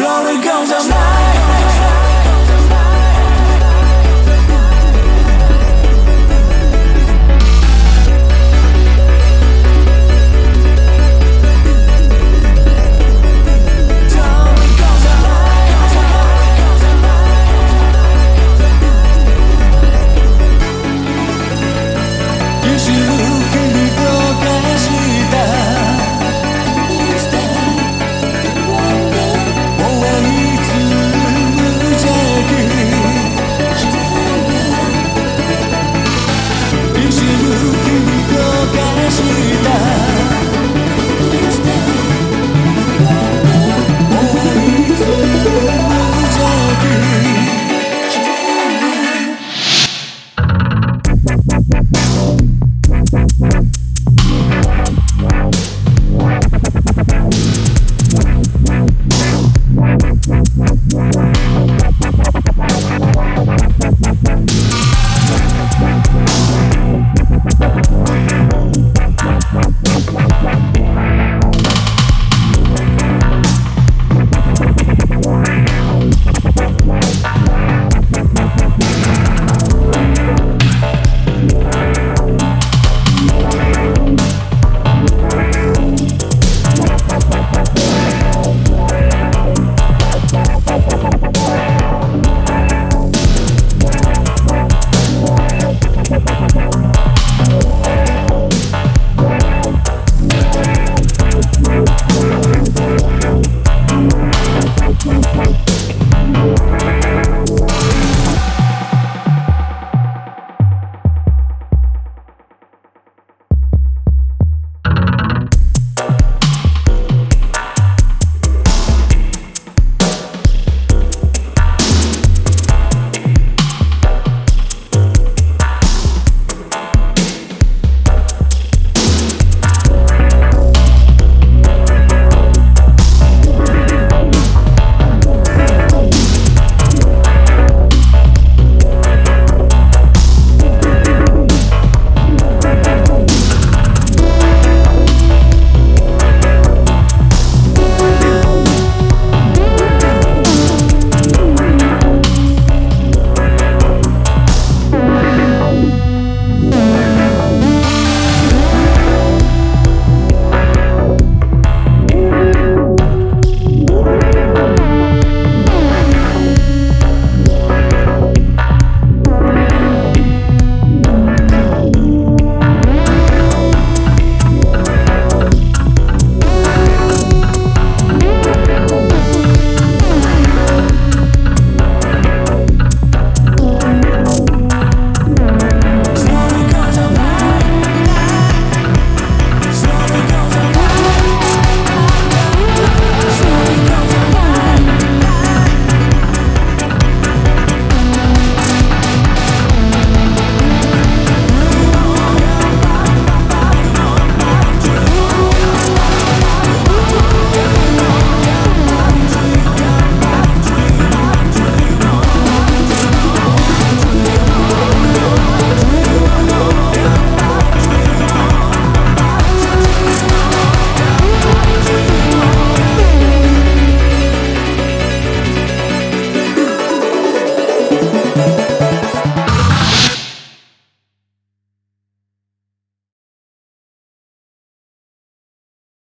slowly comes alive.